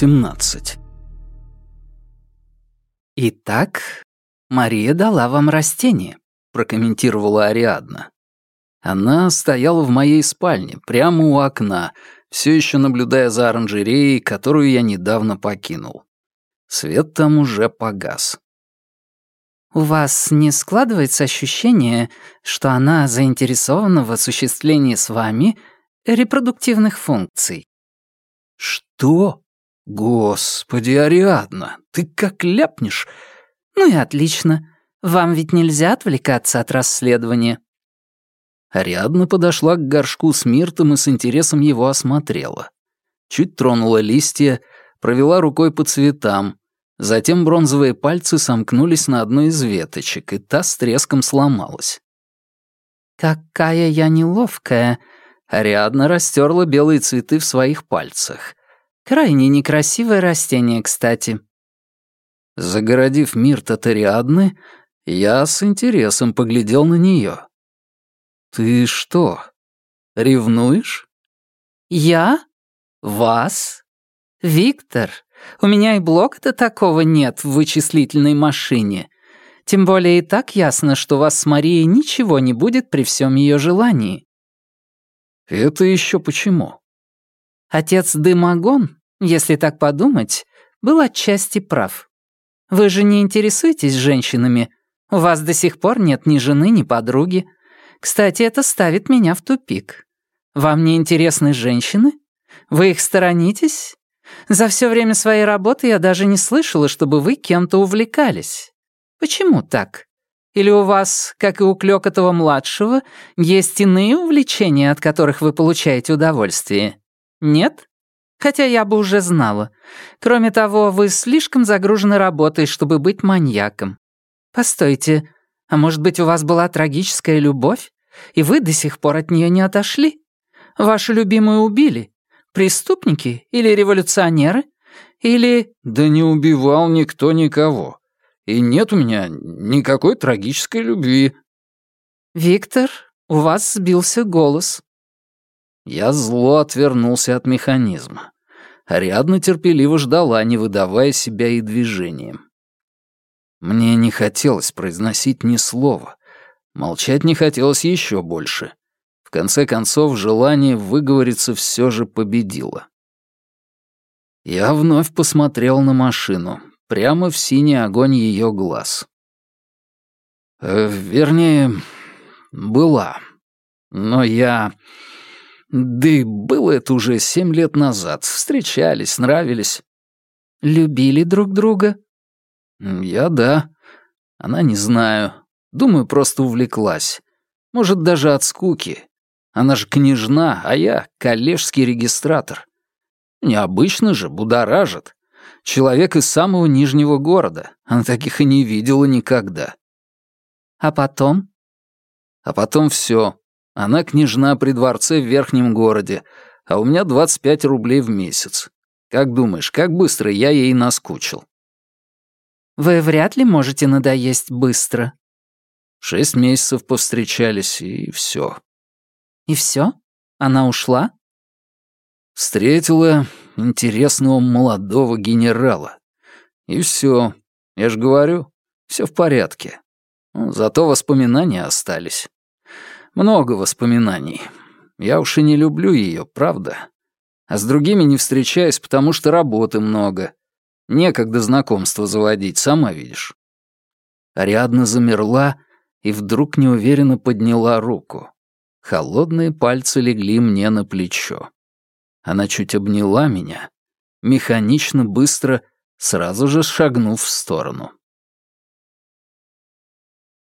18 «Итак, Мария дала вам растение», — прокомментировала Ариадна. Она стояла в моей спальне, прямо у окна, все еще наблюдая за оранжереей, которую я недавно покинул. Свет там уже погас. «У вас не складывается ощущение, что она заинтересована в осуществлении с вами репродуктивных функций?» «Что? Господи, Ариадна, ты как ляпнешь!» «Ну и отлично. Вам ведь нельзя отвлекаться от расследования». Ариадна подошла к горшку с миртом и с интересом его осмотрела. Чуть тронула листья, провела рукой по цветам. Затем бронзовые пальцы сомкнулись на одной из веточек, и та с треском сломалась. «Какая я неловкая!» Ариадна растерла белые цветы в своих пальцах. «Крайне некрасивое растение, кстати». Загородив мирт от Ариадны, я с интересом поглядел на нее. «Ты что, ревнуешь?» «Я? Вас? Виктор, у меня и блока-то такого нет в вычислительной машине. Тем более и так ясно, что у вас с Марией ничего не будет при всем ее желании». «Это еще почему?» Отец Дымогон, если так подумать, был отчасти прав. Вы же не интересуетесь женщинами. У вас до сих пор нет ни жены, ни подруги. Кстати, это ставит меня в тупик. Вам не интересны женщины? Вы их сторонитесь? За все время своей работы я даже не слышала, чтобы вы кем-то увлекались. Почему так? Или у вас, как и у Клёкотова-младшего, есть иные увлечения, от которых вы получаете удовольствие? Нет? Хотя я бы уже знала. Кроме того, вы слишком загружены работой, чтобы быть маньяком. Постойте, а может быть, у вас была трагическая любовь, и вы до сих пор от нее не отошли? Вашу любимую убили? Преступники или революционеры? Или... Да не убивал никто никого. И нет у меня никакой трагической любви. Виктор, у вас сбился голос. Я зло отвернулся от механизма. Ариадна терпеливо ждала, не выдавая себя и движением. Мне не хотелось произносить ни слова. Молчать не хотелось еще больше. В конце концов, желание выговориться все же победило. Я вновь посмотрел на машину, прямо в синий огонь ее глаз. Э, вернее, была. Но я... Да и было это уже семь лет назад. Встречались, нравились. Любили друг друга? Я да. Она не знаю. Думаю, просто увлеклась. Может, даже от скуки. Она же княжна, а я коллежский регистратор. Необычно же, будоражит. Человек из самого нижнего города. Она таких и не видела никогда. А потом? А потом все. Она княжна при дворце в верхнем городе, а у меня 25 рублей в месяц. Как думаешь, как быстро я ей наскучил? Вы вряд ли можете надоесть быстро. Шесть месяцев повстречались, и все. И все? Она ушла? Встретила интересного молодого генерала. И все. Я ж говорю, все в порядке. Ну, зато воспоминания остались. Много воспоминаний. Я уж и не люблю ее, правда. А с другими не встречаюсь, потому что работы много. Некогда знакомство заводить, сама видишь». Ариадна замерла и вдруг неуверенно подняла руку. Холодные пальцы легли мне на плечо. Она чуть обняла меня, механично, быстро, сразу же шагнув в сторону.